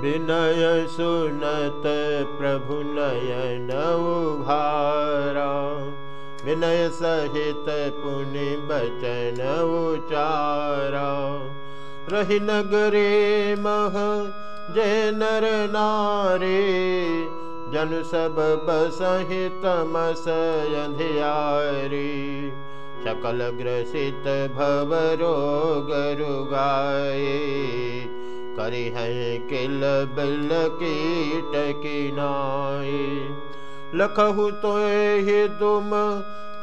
विनय सुनत प्रभु नयन उघारा विनय सहित पुनि बचन उचारा। रही नगरे मह जय नर नारे जन सब बसहित मस अंधियारी सकल ग्रसित भव रोग रुगाए करी है किल बिल कीट किनाए लखहु तो ही तुम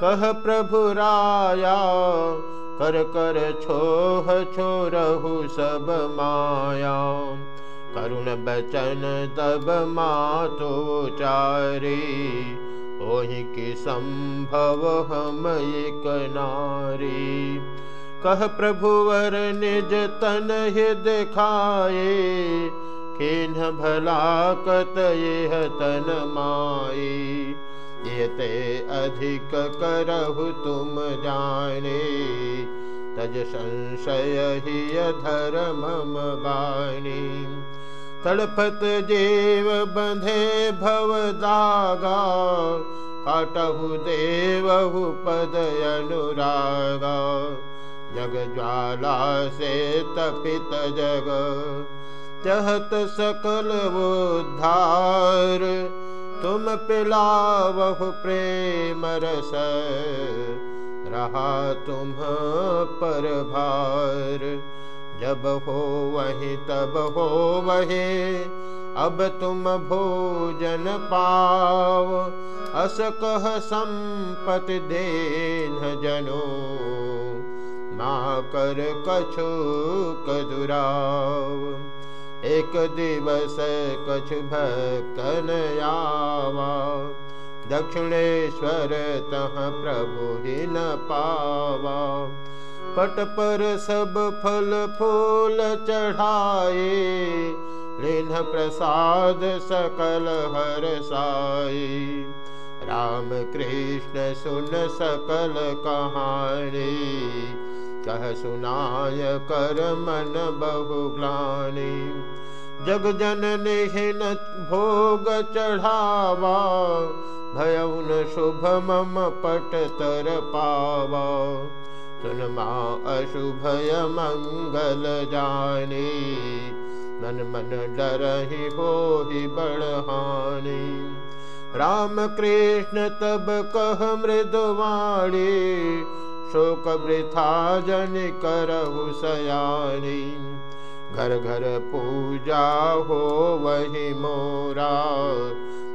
कह प्रभु राया, कर कर छोह छोरहु सब माया। करुण बचन तब मातो चारी, ओहि की संभव हम एक नारी। कह प्रभुवर निज तन ही दिखाए खिन भला कत यह तन माए। ये अधिक करहु तुम जाने तज संशय ही धर्म बाणी तड़पत जीव बंधे भव दागा काटहु देवहु पद अनुरागा जग ज्वाला से तपित जग चहत सकल उद्धार। तुम पिलावहु प्रेम रस, रहा तुम पर भार। जब हो वही, तब हो वही, अब तुम भोजन पाओ अस कह संपति देन जनो ना कर कछु कदुराव एक दिवस कछु भक्तन आवा। दक्षिणेश्वर तह प्रभु ही न पावा। पट पर सब फल फूल चढ़ाए लिन्ह प्रसाद सकल हर साई राम कृष्ण सुन सकल कहानी कह सुनाय कर मन बहु ग्लानी जग जन निहिन भोग चढ़ावा, भयउन शुभ मम पट तर पावा। सुन माँ अशुभय मंगल जानी मन मन डर ही हो ही बड़हानी। राम कृष्ण तब कह मृदवाणी शोक वृथा जन करहु सयानी। घर घर पूजा हो वही मोरा।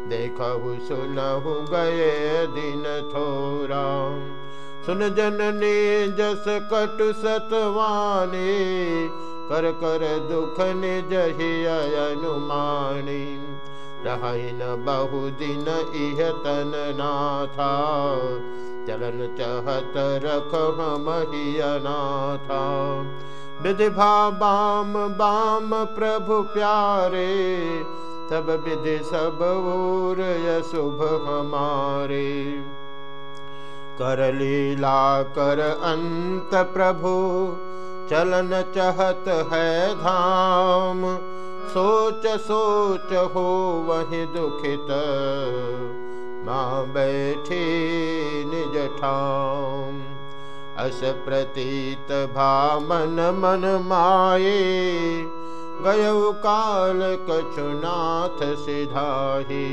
देखहु सुनहु गए दिन थोरा। सुन जननी जस कटु सतवानी। कर कर दुख निज अनुमानी। न बहु दिन इह तन नाथा। चलन चहत रख हम नाथा। विधि बाम बाम प्रभु प्यारे, तब विधि सब ओर शुभ हमारे। कर लीला कर अंत प्रभु, चलन चहत है धाम। सोच सोच हो वही दुखित। माँ बैठी निज ठाम। अस प्रतीत भामन मन माए गय काल कछुनाथ सिधाही।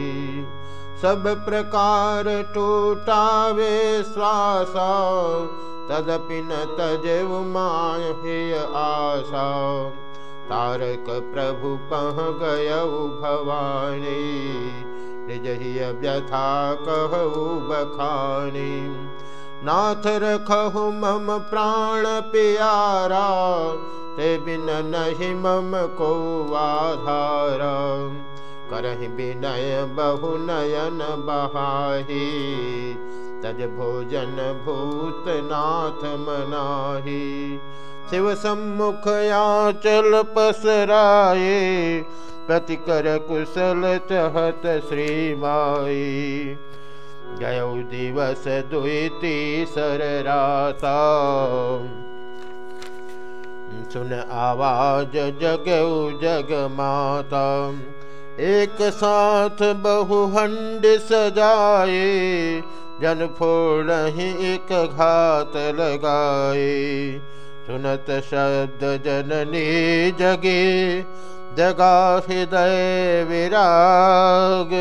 सब प्रकार टूटा वे श्वासा। तदपि न तजव माहे आशा। तारक प्रभु पह गय भवानी। व्यथा कहु बखानी नाथ रखहु मम प्राण प्यारा ते बिन नहीं मम को आधारा करहि विनय बहु नयन बहाही तज भोजन भूतनाथ मनाही। सम्मुख चल पसराए प्रतिकर कुशल चहत श्री माई। गय दिवस दुईती सर राता सुन आवाज़ जग जग माता। एक साथ बहु हंड सजाए, जन फोड़ एक घात लगाए। सुनत शब्द जननी जगे जगा हृदय विराग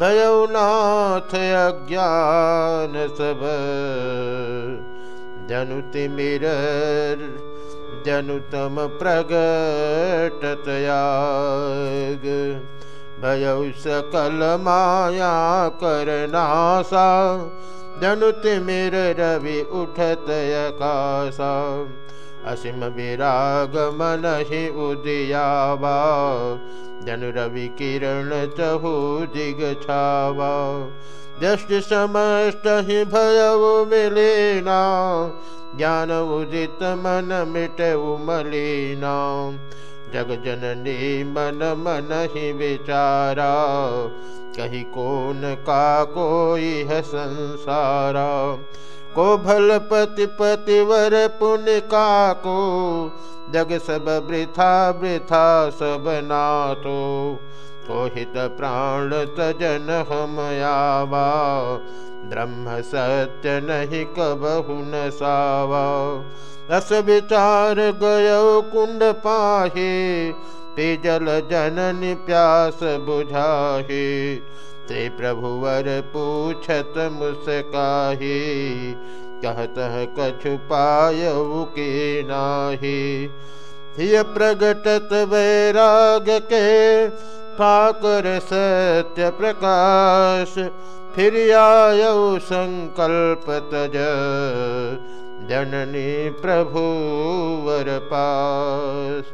भयनाथ अज्ञान सब। जनुति मिर जनुतम प्रगटतयाग भय सकल माया करनासा जनुति मिर रवि उठत यकासा असीम विराग मन ही उदियावा। जन रवि किरण चहु दिग छावा दृष्ट समस्त ही भयव मिलेना। ज्ञान उदित मन मिट उमलीना जग जननी मन मन ही विचारा, कही कौन का कोई है संसारा। को भल पति पति वर पुण्य का को जग सब वृथा वृथा सब नातो। कोहित प्राण तजन हम आवा ब्रह्म सत्य नहीं कबहु न सावा। रस विचार गय कुंड पाहे जल जनन प्यास बुझाहे। ते प्रभुवर पूछत मुस्काही कहत कछु पायऊ के नाही। प्रगटत वैराग के ठाकुर सत्य प्रकाश फिर आय संकल्प तज। जननी प्रभुवर पास।